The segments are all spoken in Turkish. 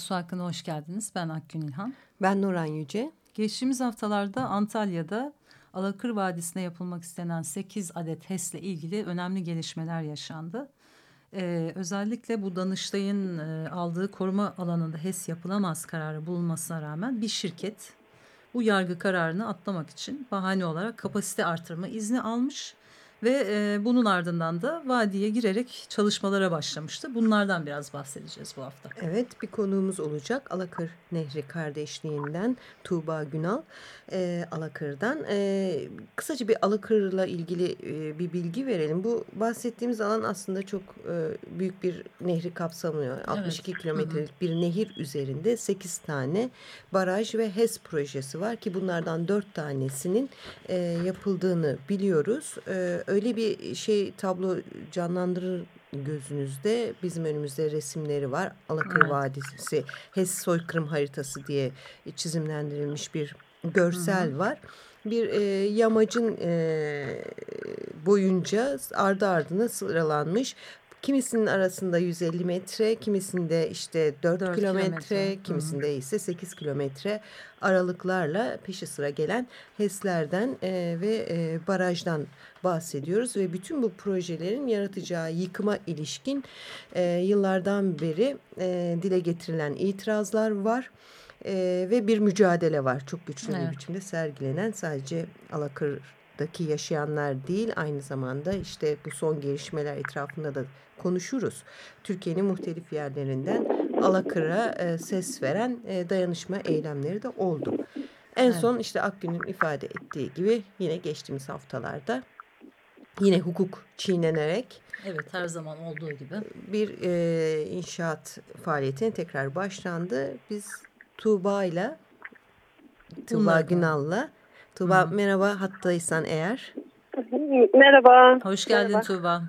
Su Hakkı'na hoş geldiniz. Ben Akgün İlhan. Ben Nuran Yüce. Geçtiğimiz haftalarda Antalya'da Alakır Vadisi'ne yapılmak istenen 8 adet HES'le ilgili önemli gelişmeler yaşandı. Ee, özellikle bu Danıştay'ın e, aldığı koruma alanında HES yapılamaz kararı bulunmasına rağmen bir şirket bu yargı kararını atlamak için bahane olarak kapasite artırma izni almış ve e, bunun ardından da vadiye girerek çalışmalara başlamıştı. Bunlardan biraz bahsedeceğiz bu hafta. Evet bir konuğumuz olacak Alakır Nehri kardeşliğinden Tuğba Günal e, Alakır'dan. E, kısaca bir Alakır'la ilgili e, bir bilgi verelim. Bu bahsettiğimiz alan aslında çok e, büyük bir nehri kapsamıyor. Evet. 62 kilometrelik bir nehir üzerinde 8 tane baraj ve HES projesi var ki bunlardan 4 tanesinin e, yapıldığını biliyoruz. E, öyle bir şey tablo canlandırır gözünüzde bizim önümüzde resimleri var. Alakır evet. Vadisi HES soykırım haritası diye çizimlendirilmiş bir görsel Hı -hı. var. Bir e, yamacın e, boyunca ardı ardına sıralanmış Kimisinin arasında 150 metre, kimisinde işte 4, 4 kilometre, kilometre, kimisinde ise 8 kilometre aralıklarla peşi sıra gelen HES'lerden e, ve e, barajdan bahsediyoruz. Ve bütün bu projelerin yaratacağı yıkıma ilişkin e, yıllardan beri e, dile getirilen itirazlar var. Ee, ve bir mücadele var çok güçlü evet. bir biçimde sergilenen sadece Alakır'daki yaşayanlar değil aynı zamanda işte bu son gelişmeler etrafında da konuşuruz. Türkiye'nin muhtelif yerlerinden Alakır'a e, ses veren e, dayanışma eylemleri de oldu. En son işte Akgün'ün ifade ettiği gibi yine geçtiğimiz haftalarda yine hukuk çiğnenerek Evet her zaman olduğu gibi. Bir e, inşaat faaliyetine tekrar başlandı. Biz Tuğba ile Tuğba Günal'la. Tuğba Hı. merhaba hattaysan eğer. Merhaba. Hoş geldin merhaba. Tuğba.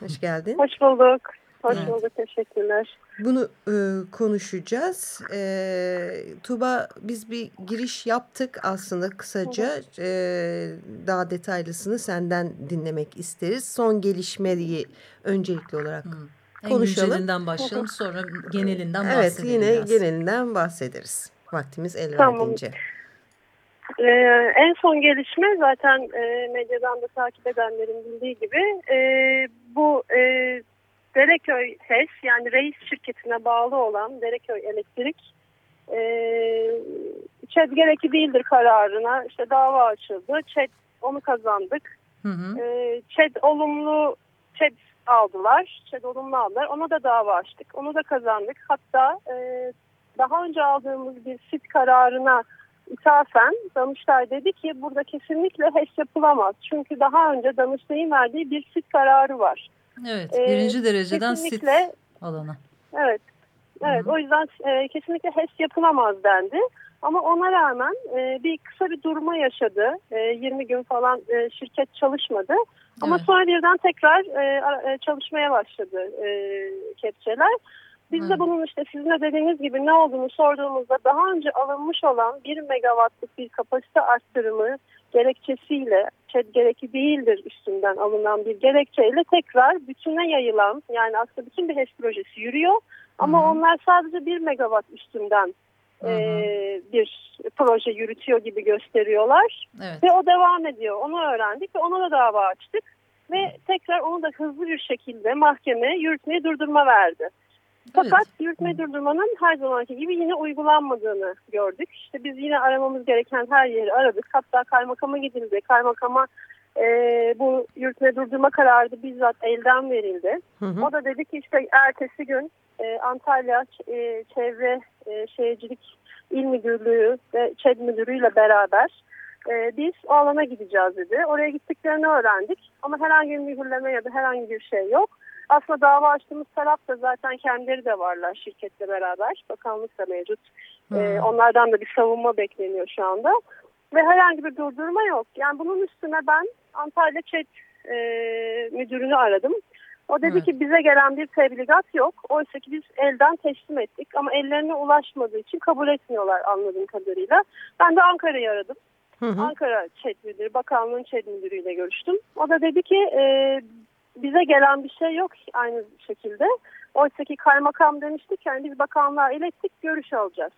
Hoş geldin. Hoş bulduk. Hoş evet. bulduk. Teşekkürler. Bunu e, konuşacağız. E, Tuba biz bir giriş yaptık aslında kısaca. E, daha detaylısını senden dinlemek isteriz. Son gelişmeyi öncelikli olarak Hı. konuşalım. En güncelinden başlayalım sonra genelinden bahsedelim Evet yine biraz. genelinden bahsederiz. Vaktimiz el tamam. verdiğince. Ee, en son gelişme zaten e, medyadan da takip edenlerin bildiği gibi e, bu e, Dereköy HES yani reis şirketine bağlı olan Dereköy Elektrik e, ÇED gerekli değildir kararına işte dava açıldı. ÇED onu kazandık. Hı hı. E, ÇED olumlu ÇED aldılar. ÇED olumlu aldılar. Ona da dava açtık. Onu da kazandık. Hatta e, daha önce aldığımız bir sit kararına ithafen Danıştay dedi ki burada kesinlikle HES yapılamaz. Çünkü daha önce Danıştay'ın verdiği bir sit kararı var. Evet ee, birinci dereceden sit alanı. Evet. Evet Hı -hı. o yüzden e, kesinlikle HES yapılamaz dendi. Ama ona rağmen e, bir kısa bir durma yaşadı. E, 20 gün falan e, şirket çalışmadı. Ama evet. sonra birden tekrar e, e, çalışmaya başladı e, kepçeler. Biz de bunun işte sizin de dediğiniz gibi ne olduğunu sorduğumuzda daha önce alınmış olan 1 megawattlık bir kapasite arttırımı gerekçesiyle gerekli değildir üstünden alınan bir gerekçeyle tekrar bütüne yayılan yani aslında bütün bir HES projesi yürüyor ama Hı -hı. onlar sadece 1 megawatt üstünden e, bir proje yürütüyor gibi gösteriyorlar evet. ve o devam ediyor onu öğrendik ve ona da dava açtık ve tekrar onu da hızlı bir şekilde mahkeme yürütmeyi durdurma verdi. Fakat evet. yürütme durdurmanın her zamanki gibi yine uygulanmadığını gördük. İşte biz yine aramamız gereken her yeri aradık. Hatta kaymakama gidildi. Kaymakama e, bu yürütme durdurma kararı bizzat elden verildi. Hı hı. O da dedi ki işte ertesi gün e, Antalya e, Çevre e, Şehircilik İl Müdürlüğü ve ÇED Müdürü'yle beraber e, biz o alana gideceğiz dedi. Oraya gittiklerini öğrendik ama herhangi bir mühürleme ya da herhangi bir şey yok. Aslında dava açtığımız taraf da zaten kendileri de varlar şirketle beraber. Bakanlık da mevcut. Hmm. Ee, onlardan da bir savunma bekleniyor şu anda. Ve herhangi bir durdurma yok. Yani bunun üstüne ben Antalya ÇED e, müdürünü aradım. O dedi evet. ki bize gelen bir tebligat yok. Oysa ki biz elden teslim ettik ama ellerine ulaşmadığı için kabul etmiyorlar anladığım kadarıyla. Ben de Ankara'yı aradım. Hı hı. Ankara ÇED müdürü, bakanlığın ÇED müdürüyle görüştüm. O da dedi ki e, bize gelen bir şey yok aynı şekilde. Oysa ki kaymakam demişti ki yani biz bakanlığa ilettik görüş alacağız.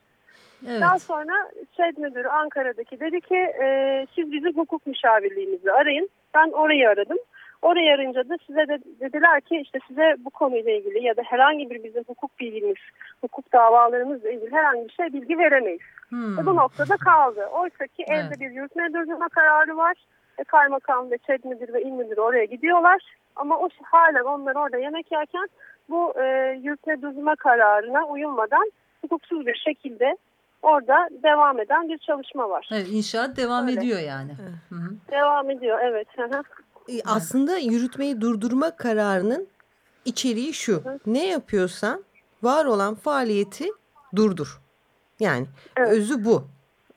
Evet. Daha sonra ÇED müdürü Ankara'daki dedi ki e, siz bizim hukuk müşavirliğimizi arayın. Ben orayı aradım. Orayı arayınca da size de dediler ki işte size bu konuyla ilgili ya da herhangi bir bizim hukuk bilgimiz, hukuk davalarımızla ilgili herhangi bir şey bilgi veremeyiz. Hmm. Bu noktada kaldı. Oysa ki evet. elde bir yürütme durdurma kararı var. E, kaymakam ve ÇED müdürü ve il müdürü oraya gidiyorlar. Ama o halen onlar orada yemek yerken bu e, yürütme durdurma kararına uyulmadan hukuksuz bir şekilde orada devam eden bir çalışma var. Evet, inşaat devam Öyle. ediyor yani. Hı -hı. Devam ediyor evet. E, aslında yürütmeyi durdurma kararının içeriği şu. Hı. Ne yapıyorsan var olan faaliyeti durdur. Yani evet. özü bu.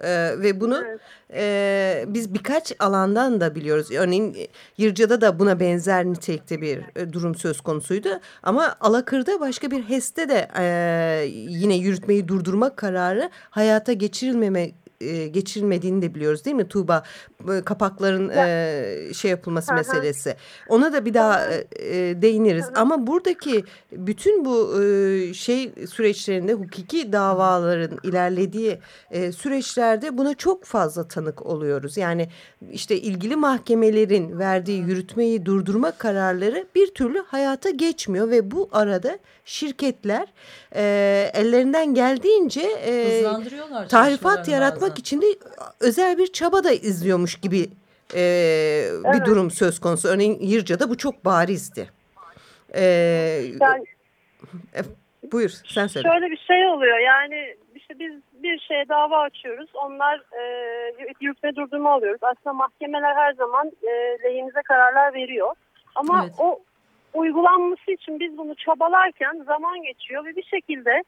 Ee, ve bunu evet. e, biz birkaç alandan da biliyoruz. Örneğin Yırca'da da buna benzer nitelikte bir e, durum söz konusuydu. Ama Alakır'da başka bir HES'te de e, yine yürütmeyi durdurma kararı hayata geçirilmeme e, geçirilmediğini de biliyoruz değil mi Tuğba? E, kapakların e, şey yapılması meselesi. Ona da bir daha e, e, değiniriz. Ama buradaki bütün bu e, şey süreçlerinde hukuki davaların ilerlediği e, süreçlerde buna çok fazla tanık oluyoruz. Yani işte ilgili mahkemelerin verdiği yürütmeyi durdurma kararları bir türlü hayata geçmiyor ve bu arada şirketler e, ellerinden geldiğince e, tahrifat yaratmak bazen. için de özel bir çaba da izliyormuş gibi e, evet. bir durum söz konusu. Örneğin Yırca'da bu çok barizdi. E, yani, e, buyur sen söyle. Şöyle bir şey oluyor yani işte biz bir şeye dava açıyoruz. Onlar e, yürütme durdurma alıyoruz. Aslında mahkemeler her zaman e, lehimize kararlar veriyor. Ama evet. o uygulanması için biz bunu çabalarken zaman geçiyor ve bir şekilde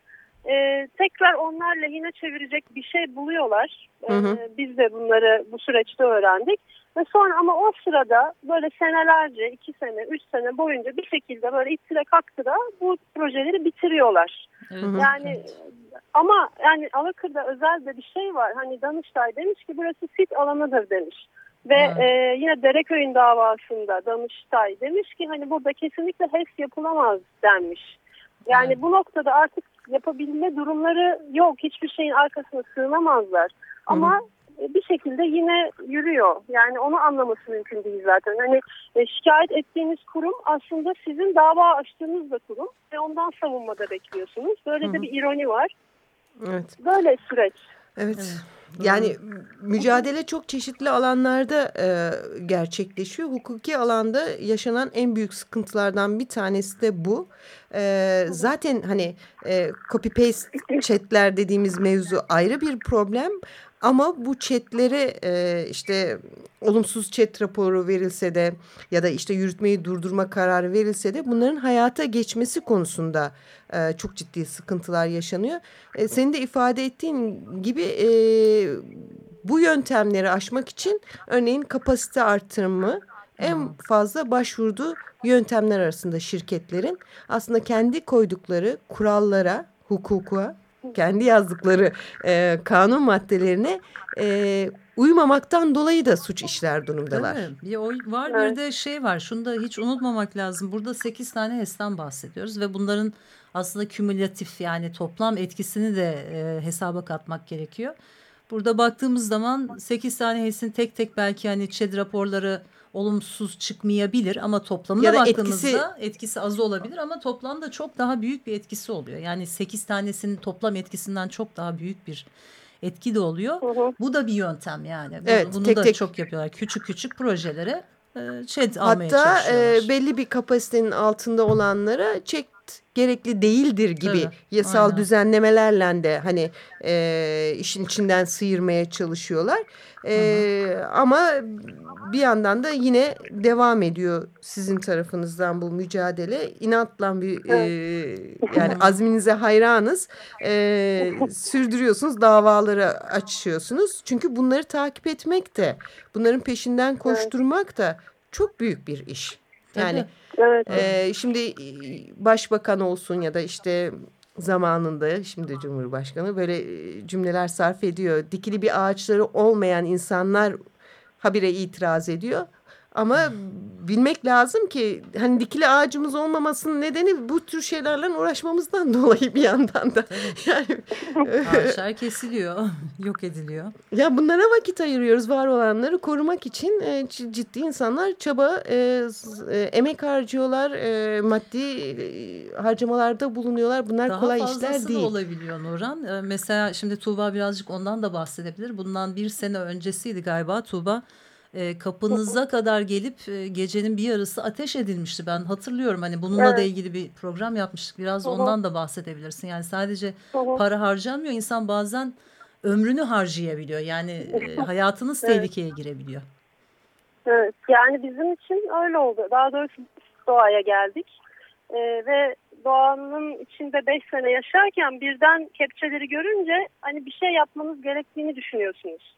e, tekrar onlar lehine çevirecek bir şey buluyorlar. Hı hı. E, biz de bunları bu süreçte öğrendik. Ve sonra ama o sırada böyle senelerce, iki sene, üç sene boyunca bir şekilde böyle ittire kalktıra bu projeleri bitiriyorlar. Hı hı. Yani ama yani Alakır'da özel de bir şey var. Hani Danıştay demiş ki burası sit alanıdır demiş. Ve e, yine Dereköy'ün davasında Danıştay demiş ki hani burada kesinlikle HES yapılamaz denmiş. Yani evet. bu noktada artık yapabilme durumları yok. Hiçbir şeyin arkasına sığınamazlar. Ama Hı. bir şekilde yine yürüyor. Yani onu anlaması mümkün değil zaten. Hani e, şikayet ettiğiniz kurum aslında sizin dava açtığınız da kurum ve ondan savunmada bekliyorsunuz. Böyle Hı. de bir ironi var. Evet. Böyle süreç. Evet. evet. Yani mücadele çok çeşitli alanlarda e, gerçekleşiyor. Hukuki alanda yaşanan en büyük sıkıntılardan bir tanesi de bu. E, zaten hani e, copy paste chatler dediğimiz mevzu ayrı bir problem. Ama bu chatlere e, işte olumsuz chat raporu verilse de ya da işte yürütmeyi durdurma kararı verilse de bunların hayata geçmesi konusunda e, çok ciddi sıkıntılar yaşanıyor. E, senin de ifade ettiğin gibi e, bu yöntemleri aşmak için örneğin kapasite artırımı en fazla başvurduğu yöntemler arasında şirketlerin aslında kendi koydukları kurallara, hukuka kendi yazdıkları e, kanun maddelerine e, uymamaktan dolayı da suç işler durumdalar. Bir o var evet. bir de şey var şunu da hiç unutmamak lazım. Burada sekiz tane HES'ten bahsediyoruz ve bunların aslında kümülatif yani toplam etkisini de e, hesaba katmak gerekiyor. Burada baktığımız zaman sekiz tane HES'in tek tek belki hani ÇED raporları olumsuz çıkmayabilir ama toplamına ya baktığımızda etkisi... etkisi az olabilir ama toplamda çok daha büyük bir etkisi oluyor. Yani sekiz tanesinin toplam etkisinden çok daha büyük bir etki de oluyor. Hı hı. Bu da bir yöntem yani. Evet, Bunu tek, da tek... çok yapıyorlar. Küçük küçük projelere ÇED almaya Hatta e, belli bir kapasitenin altında olanlara çek gerekli değildir gibi Tabii, yasal aynen. düzenlemelerle de hani e, işin içinden sıyırmaya çalışıyorlar. E, ama bir yandan da yine devam ediyor sizin tarafınızdan bu mücadele. İnatla bir e, yani azminize hayranız. E, sürdürüyorsunuz, davaları açıyorsunuz. Çünkü bunları takip etmek de, bunların peşinden koşturmak da çok büyük bir iş. Yani Evet. ee, şimdi başbakan olsun ya da işte zamanında şimdi Cumhurbaşkanı böyle cümleler sarf ediyor. Dikili bir ağaçları olmayan insanlar habire itiraz ediyor. Ama bilmek lazım ki hani dikili ağacımız olmamasının nedeni bu tür şeylerle uğraşmamızdan dolayı bir yandan da. Yani Ağaçlar kesiliyor, yok ediliyor. ya bunlara vakit ayırıyoruz var olanları korumak için e, ciddi insanlar çaba e, e, emek harcıyorlar e, maddi e, harcamalarda bulunuyorlar bunlar Daha kolay işler değil. olabiliyor Nurhan. Mesela şimdi Tuğba birazcık ondan da bahsedebilir. Bundan bir sene öncesiydi galiba Tuğba. E, kapınıza kadar gelip e, gecenin bir yarısı ateş edilmişti. Ben hatırlıyorum hani bununla da Evet. ilgili bir program yapmıştık. Biraz Hı hı. ondan da bahsedebilirsin. Yani sadece Hı hı. para harcanmıyor. İnsan bazen ömrünü harcayabiliyor. Yani e, hayatınız Evet. tehlikeye girebiliyor. Evet, yani bizim için öyle oldu. Daha doğrusu doğaya geldik Ee, ve doğanın içinde 5 sene yaşarken birden kepçeleri görünce hani bir şey yapmanız gerektiğini düşünüyorsunuz.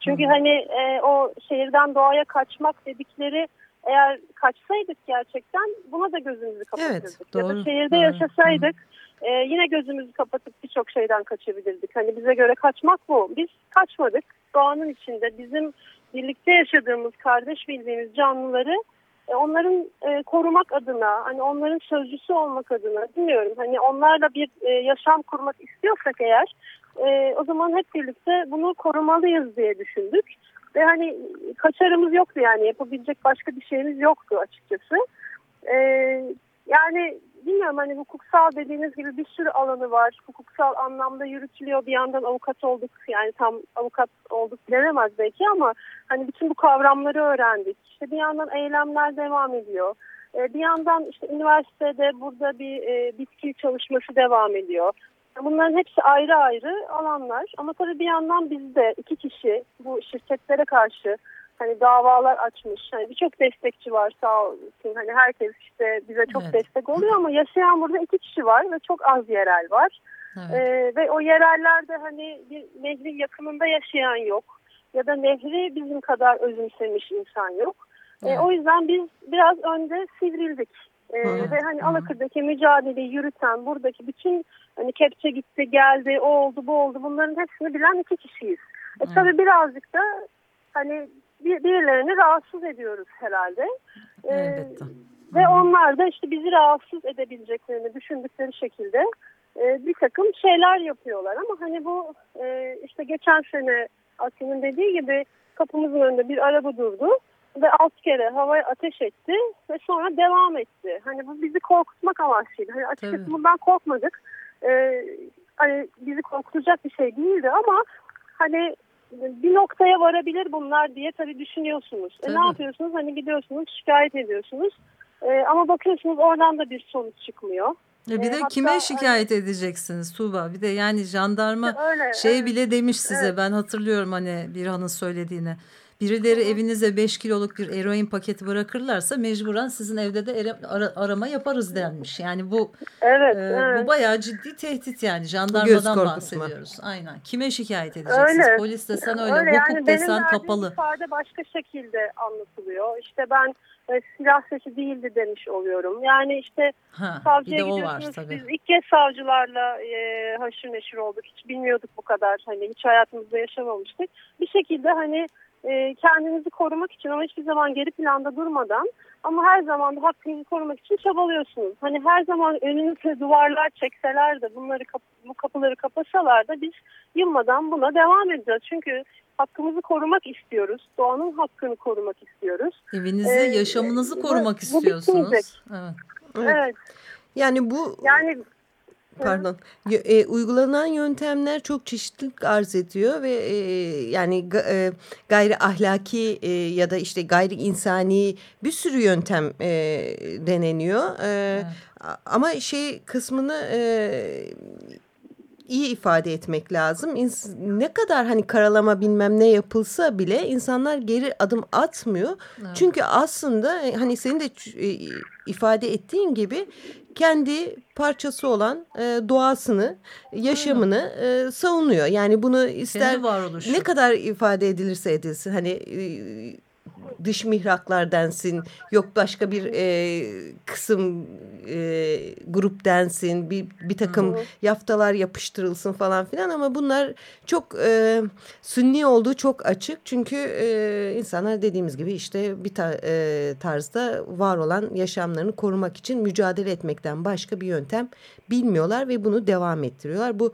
Çünkü hani e, o şehirden doğaya kaçmak dedikleri eğer kaçsaydık gerçekten buna da gözümüzü kapatırdık. ya doğru, da şehirde doğru. yaşasaydık e, yine gözümüzü kapatıp birçok şeyden kaçabilirdik. Hani bize göre kaçmak bu. Biz kaçmadık. Doğanın içinde bizim birlikte yaşadığımız, kardeş bildiğimiz canlıları e, onların e, korumak adına, hani onların sözcüsü olmak adına bilmiyorum. Hani onlarla bir e, yaşam kurmak istiyorsak eğer e, o zaman hep birlikte bunu korumalıyız diye düşündük. Ve hani kaçarımız yoktu yani yapabilecek başka bir şeyimiz yoktu açıkçası. E, yani bilmiyorum hani hukuksal dediğiniz gibi bir sürü alanı var. Hukuksal anlamda yürütülüyor. Bir yandan avukat olduk. Yani tam avukat olduk denemez belki ama hani bütün bu kavramları öğrendik. İşte bir yandan eylemler devam ediyor. Ee, bir yandan işte üniversitede burada bir e, bitki çalışması devam ediyor. Bunların hepsi ayrı ayrı alanlar ama tabii bir yandan biz de iki kişi bu şirketlere karşı hani davalar açmış. Hani birçok destekçi var sağ olsun. Hani herkes işte bize çok Evet. destek oluyor ama yaşayan burada iki kişi var ve çok az yerel var. Evet. Ee, ve o yerellerde hani bir nehrin yakınında yaşayan yok. Ya da nehri bizim kadar özümsemiş insan yok. Ee, o yüzden biz biraz önde sivrildik. Ee, ve hani. Alakır'daki mücadeleyi yürüten buradaki bütün hani kepçe gitti geldi o oldu bu oldu bunların hepsini bilen iki kişiyiz. E, tabii birazcık da hani bir, birilerini rahatsız ediyoruz herhalde. Ee, Elbette. ve onlar da işte bizi rahatsız edebileceklerini düşündükleri şekilde e, bir takım şeyler yapıyorlar. Ama hani bu e, işte geçen sene Asya'nın dediği gibi kapımızın önünde bir araba durdu ve alt kere havaya ateş etti ve sonra devam etti. Hani bu bizi korkutmak amaçlıydı. Hani açıkçası Tabii. bundan korkmadık. E, hani bizi korkutacak bir şey değildi ama hani bir noktaya varabilir bunlar diye tabii düşünüyorsunuz. E, Tabii. ne yapıyorsunuz? Hani gidiyorsunuz şikayet ediyorsunuz. E, ama bakıyorsunuz oradan da bir sonuç çıkmıyor. E bir E, de hatta kime şikayet edeceksiniz Tuğba? Bir de yani jandarma Öyle. şey evet. bile demiş size Evet. ben hatırlıyorum hani bir hanın söylediğini. Birileri evinize 5 kiloluk bir eroin paketi bırakırlarsa mecburen sizin evde de ara- arama yaparız denmiş. Yani bu Evet, e, evet. bu bayağı ciddi tehdit yani Göz jandarmadan bahsediyoruz. Aynen. Kime şikayet edeceksiniz? Öyle. Polis desen öyle, Öyle hukuk yani desen kapalı. ifade başka şekilde anlatılıyor. İşte ben e, silah sesi değildi demiş oluyorum. Yani işte Ha, savcıya var gidiyorsunuz. tabii. Biz ilk kez savcılarla e, haşır neşir olduk. Hiç bilmiyorduk bu kadar. Hani hiç hayatımızda yaşamamıştık. Bir şekilde hani e, kendinizi korumak için ama hiçbir zaman geri planda durmadan ama her zaman da hakkınızı korumak için çabalıyorsunuz. Hani her zaman önünüze duvarlar çekseler de bunları bu kapıları kapasalar da biz yılmadan buna devam edeceğiz. Çünkü hakkımızı korumak istiyoruz. Doğanın hakkını korumak istiyoruz. Evinizi, Ee, yaşamınızı bu- korumak bu istiyorsunuz. bitmeyecek. Evet. Evet. Evet. Yani bu Yani pardon e, uygulanan yöntemler çok çeşitlilik arz ediyor ve e, yani e, gayri ahlaki e, ya da işte gayri insani bir sürü yöntem e, deneniyor. E, evet. Ama şey kısmını e, iyi ifade etmek lazım. Ne kadar hani karalama bilmem ne yapılsa bile insanlar geri adım atmıyor. Evet. Çünkü aslında e, hani senin de e, ifade ettiğin gibi kendi parçası olan e, doğasını, yaşamını e, savunuyor. Yani bunu ister ne kadar ifade edilirse edilsin. Hani e, dış mihraklar densin, yok başka bir e, kısım e, grup densin, bir, bir takım Hı. yaftalar yapıştırılsın falan filan ama bunlar çok e, sünni olduğu çok açık. Çünkü e, insanlar dediğimiz gibi işte bir ta, e, tarzda var olan yaşamlarını korumak için mücadele etmekten başka bir yöntem bilmiyorlar ve bunu devam ettiriyorlar. Bu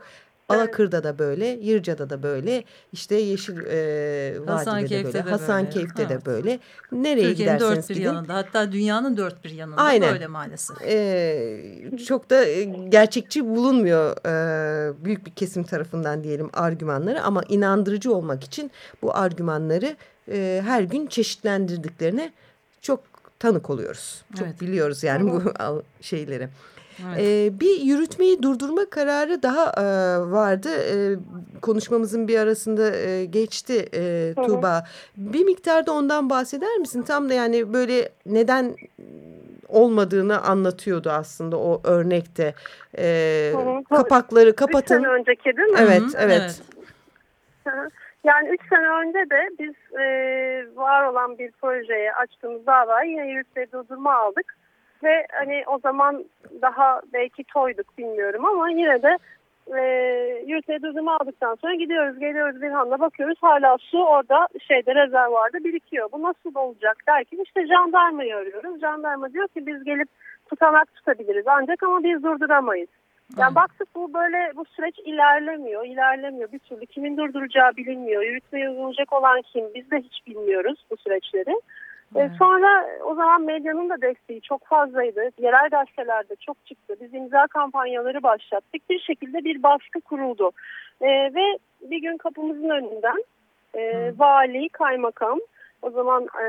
Alakır'da da böyle, Yırca'da da böyle, işte Yeşil e, Vadi'de de böyle, Hasankeyf'te de böyle. Nereye Türkiye'nin giderseniz dört bir gidin. yanında, hatta dünyanın dört bir yanında Aynen. böyle maalesef. Ee, çok da gerçekçi bulunmuyor e, büyük bir kesim tarafından diyelim argümanları ama inandırıcı olmak için bu argümanları e, her gün çeşitlendirdiklerine çok tanık oluyoruz. Çok evet. biliyoruz yani bu şeyleri. Evet. Ee, bir yürütmeyi durdurma kararı daha e, vardı. E, konuşmamızın bir arasında e, geçti e, Tuğba. Bir miktarda ondan bahseder misin? Tam da yani böyle neden olmadığını anlatıyordu aslında o örnekte. E, kapakları kapatın. Üç sene önceki değil mi? Evet, Hı evet. evet. Yani üç sene önce de biz e, var olan bir projeye açtığımız davayı yine yürütmeyi durdurma aldık. Ve hani o zaman daha belki toyduk bilmiyorum ama yine de e, yürütme durdumu aldıktan sonra gidiyoruz geliyoruz bir anda bakıyoruz hala su orada şeyde rezervuarda birikiyor. Bu nasıl olacak derken işte jandarmayı arıyoruz. Jandarma diyor ki biz gelip tutanak tutabiliriz ancak ama biz durduramayız. Yani baktık bu böyle bu süreç ilerlemiyor, ilerlemiyor bir türlü. Kimin durduracağı bilinmiyor. Yürütmeye uygulayacak olan kim? Biz de hiç bilmiyoruz bu süreçleri. Evet. Sonra o zaman medyanın da desteği çok fazlaydı. Yerel gazetelerde çok çıktı. Biz imza kampanyaları başlattık. Bir şekilde bir baskı kuruldu. E, ve bir gün kapımızın önünden e, vali, kaymakam, o zaman e,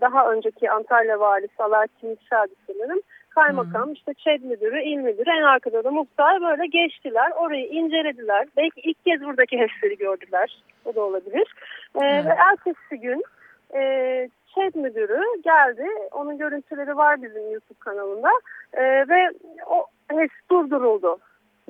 daha önceki Antalya valisi Alaaddin Yükseldi sanırım. Kaymakam, hmm. işte ÇED müdürü, il müdürü, en arkada da muhtar böyle geçtiler. Orayı incelediler. Belki ilk kez buradaki HES'leri gördüler. O da olabilir. E, hmm. Ve ertesi gün e, ÇED müdürü geldi. Onun görüntüleri var bizim YouTube kanalında. E, ve o HES durduruldu.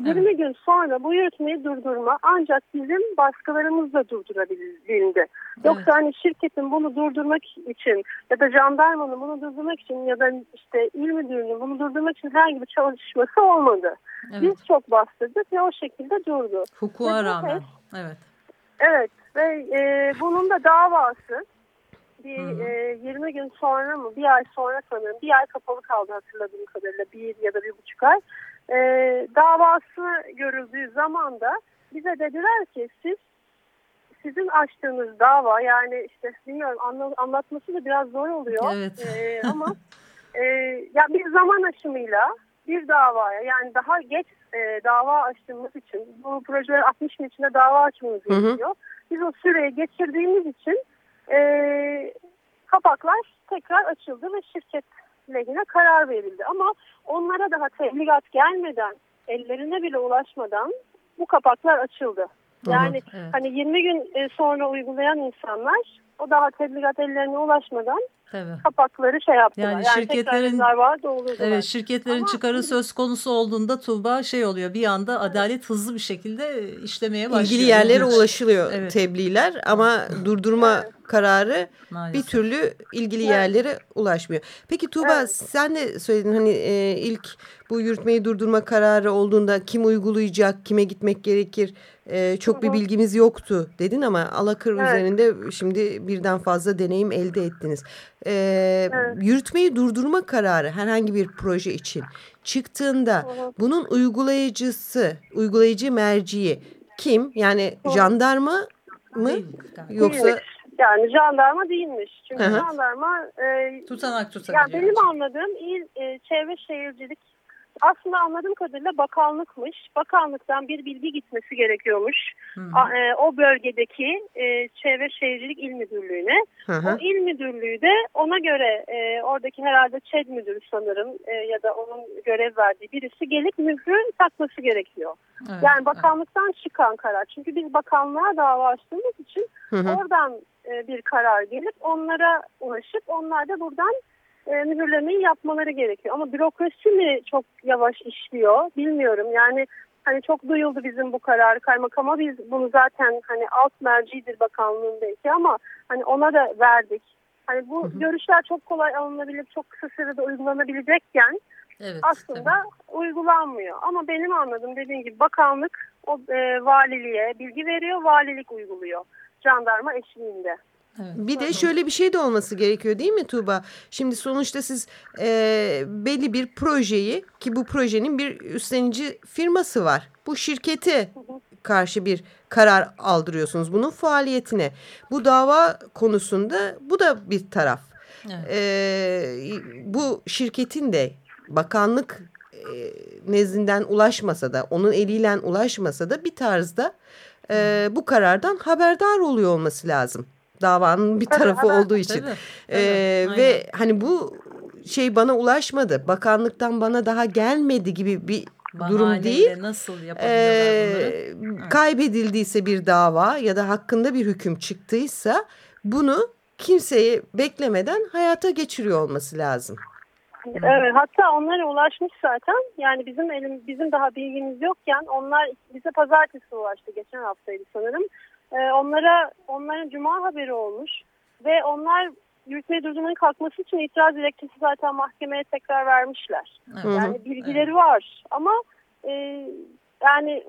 Evet. 20 gün sonra bu yürütmeyi durdurma ancak bizim baskılarımızla durdurabildi. Evet. Yoksa hani şirketin bunu durdurmak için ya da jandarmanın bunu durdurmak için ya da işte il müdürünün bunu durdurmak için herhangi bir çalışması olmadı. Evet. Biz çok bastırdık ve o şekilde durdu. Hukuka rağmen. Evet. Evet ve e, bunun da davası bir e, 20 gün sonra mı bir ay sonra sanırım bir ay kapalı kaldı hatırladığım kadarıyla bir ya da bir buçuk ay. E, davası görüldüğü zaman da bize dediler ki siz sizin açtığınız dava yani işte bilmiyorum anla, anlatması da biraz zor oluyor. Evet. E, ama e, ya bir zaman aşımıyla bir davaya yani daha geç e, dava açtığımız için bu projeler 60 gün içinde dava açmamız gerekiyor. Biz o süreyi geçirdiğimiz için e, kapaklar tekrar açıldı ve şirket lehine karar verildi. Ama onlara daha tebligat gelmeden, ellerine bile ulaşmadan bu kapaklar açıldı. Yani evet. hani 20 gün e, sonra uygulayan insanlar o daha tebligat ellerine ulaşmadan Tabii. kapakları şey yaptılar. Yani, yani şirketlerin var, evet, şirketlerin Ama, çıkarı söz konusu olduğunda Tuğba şey oluyor bir anda adalet hızlı bir şekilde işlemeye başlıyor. İlgili yerlere ulaşılıyor evet. tebliğler ama durdurma evet. kararı Maalesef. bir türlü ilgili evet. yerlere ulaşmıyor. Peki Tuğba evet. sen de söyledin hani e, ilk bu yürütmeyi durdurma kararı olduğunda kim uygulayacak, kime gitmek gerekir e, çok bir bilgimiz yoktu dedin ama Alakır evet. üzerinde şimdi birden fazla deneyim elde ettiniz. E, evet. Yürütmeyi durdurma kararı herhangi bir proje için çıktığında evet. bunun uygulayıcısı, uygulayıcı merciği kim? Yani evet. jandarma mı yoksa... Değilmiş. Yani jandarma değilmiş. Çünkü Hı -hı. jandarma... E, Tutanak tutabiliyor. Yani benim anladığım il e, Çevre Şehircilik aslında anladığım kadarıyla bakanlıkmış. Bakanlıktan bir bilgi gitmesi gerekiyormuş. Hı hı. E, o bölgedeki e, Çevre Şehircilik İl Müdürlüğü'ne. Hı hı. O il müdürlüğü de ona göre e, oradaki herhalde ÇED müdürü sanırım e, ya da onun görev verdiği birisi gelip mührü takması gerekiyor. Evet, yani bakanlıktan evet. çıkan karar. Çünkü biz bakanlığa dava açtığımız için hı hı. oradan e, bir karar gelip onlara ulaşıp onlar da buradan e, mühürlemeyi yapmaları gerekiyor. Ama bürokrasi mi çok yavaş işliyor bilmiyorum. Yani hani çok duyuldu bizim bu karar kaymakama biz bunu zaten hani alt mercidir bakanlığın belki ama hani ona da verdik. Hani bu hı hı. görüşler çok kolay alınabilir, çok kısa sürede uygulanabilecekken evet, aslında tabii. uygulanmıyor. Ama benim anladığım dediğim gibi bakanlık o e, valiliğe bilgi veriyor, valilik uyguluyor jandarma eşliğinde. Evet, bir pardon. de şöyle bir şey de olması gerekiyor değil mi Tuğba? Şimdi sonuçta siz e, belli bir projeyi ki bu projenin bir üstlenici firması var. Bu şirkete karşı bir karar aldırıyorsunuz bunun faaliyetine. Bu dava konusunda bu da bir taraf. Evet. E, bu şirketin de bakanlık e, nezdinden ulaşmasa da onun eliyle ulaşmasa da bir tarzda e, bu karardan haberdar oluyor olması lazım davanın bir tarafı Tabii, olduğu için. Tabii, ee, ve hani bu şey bana ulaşmadı. Bakanlıktan bana daha gelmedi gibi bir Bahaneyle durum değil. nasıl ee, Kaybedildiyse bir dava ya da hakkında bir hüküm çıktıysa bunu kimseyi beklemeden hayata geçiriyor olması lazım. Evet, hatta onlara ulaşmış zaten. Yani bizim elim, bizim daha bilgimiz yokken onlar bize pazartesi ulaştı. Geçen haftaydı sanırım. Ee, onlara onların cuma haberi olmuş ve onlar yürütmeyi durdurmanın kalkması için itiraz dilekçesi zaten mahkemeye tekrar vermişler. Evet. Yani bilgileri evet. var ama e, yani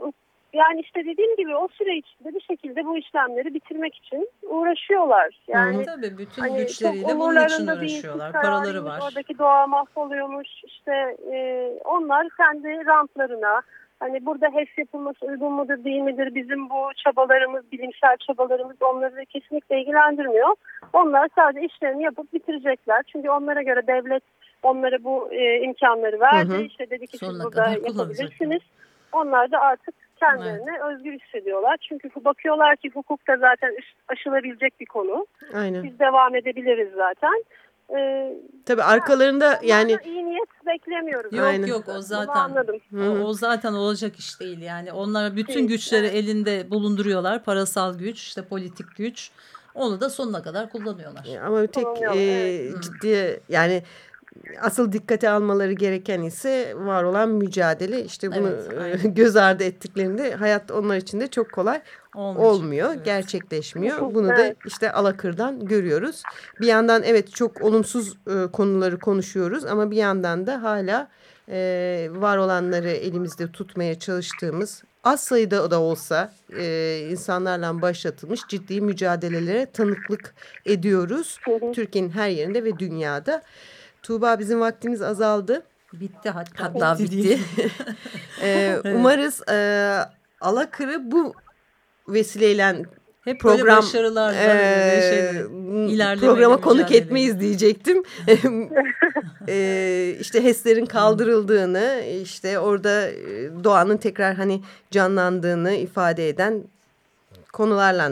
yani işte dediğim gibi o süre içinde bir şekilde bu işlemleri bitirmek için uğraşıyorlar. Yani Hı, tabii bütün hani güçleriyle bunun için uğraşıyorlar. Paraları var. Oradaki doğa mahvoluyormuş. İşte e, onlar kendi rantlarına Hani burada HES yapılması uygun mudur değil midir? Bizim bu çabalarımız, bilimsel çabalarımız onları kesinlikle ilgilendirmiyor. Onlar sadece işlerini yapıp bitirecekler. Çünkü onlara göre devlet onlara bu e, imkanları verdi. Hı hı. İşte dedi ki siz burada yapabilirsiniz. Onlar da artık kendilerini evet. özgür hissediyorlar. Çünkü bakıyorlar ki hukuk da zaten aşılabilecek bir konu. Aynen. Biz devam edebiliriz zaten. Ee, Tabii arkalarında yani iyi niyet beklemiyoruz. Yok Aynen. yok o zaten o, o zaten olacak iş değil yani. Onlar bütün güçleri evet. elinde bulunduruyorlar. Parasal güç, işte politik güç. Onu da sonuna kadar kullanıyorlar. Ama tek e, evet. ciddi yani asıl dikkate almaları gereken ise var olan mücadele. İşte bunu evet, göz ardı ettiklerinde hayat onlar için de çok kolay Olmayacak, olmuyor, evet. gerçekleşmiyor. Bunu da işte Alakır'dan görüyoruz. Bir yandan evet çok olumsuz e, konuları konuşuyoruz ama bir yandan da hala e, var olanları elimizde tutmaya çalıştığımız az sayıda da olsa e, insanlarla başlatılmış ciddi mücadelelere tanıklık ediyoruz. Türkiye'nin her yerinde ve dünyada. Tuğba bizim vaktimiz azaldı. Bitti hatta. Hatta bitti. bitti. ee, umarız e, Alakır'ı bu vesileyle hep program başarılar e, programa konuk etmeyiz diyecektim. e, işte HES'lerin kaldırıldığını, işte orada doğanın tekrar hani canlandığını ifade eden konularla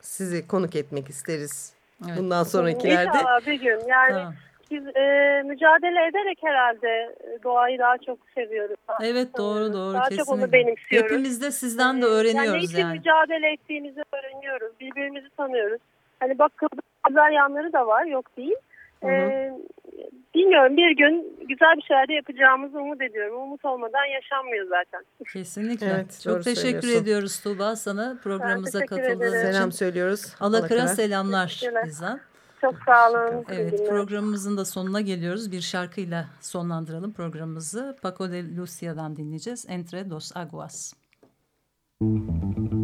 sizi konuk etmek isteriz. Evet. Bundan sonrakilerde. İnşallah bir gün yani tamam biz e, mücadele ederek herhalde e, doğayı daha çok seviyoruz. Evet doğru doğru daha kesinlikle. çok onu benimsiyoruz. Hepimiz de sizden de öğreniyoruz yani. Yani mücadele ettiğimizi öğreniyoruz. Birbirimizi tanıyoruz. Hani bakıldığı güzel yanları da var yok değil. Hı hı. Ee, bilmiyorum bir gün güzel bir şeyler de yapacağımızı umut ediyorum. Umut olmadan yaşanmıyor zaten. Kesinlikle. Evet, Çok teşekkür ediyoruz Tuğba sana programımıza katıldığın için. Selam söylüyoruz. Alakır'a selamlar bizden. Çok sağ olun. Evet programımızın da sonuna geliyoruz. Bir şarkıyla sonlandıralım programımızı. Paco de Lucia'dan dinleyeceğiz. Entre dos aguas. Müzik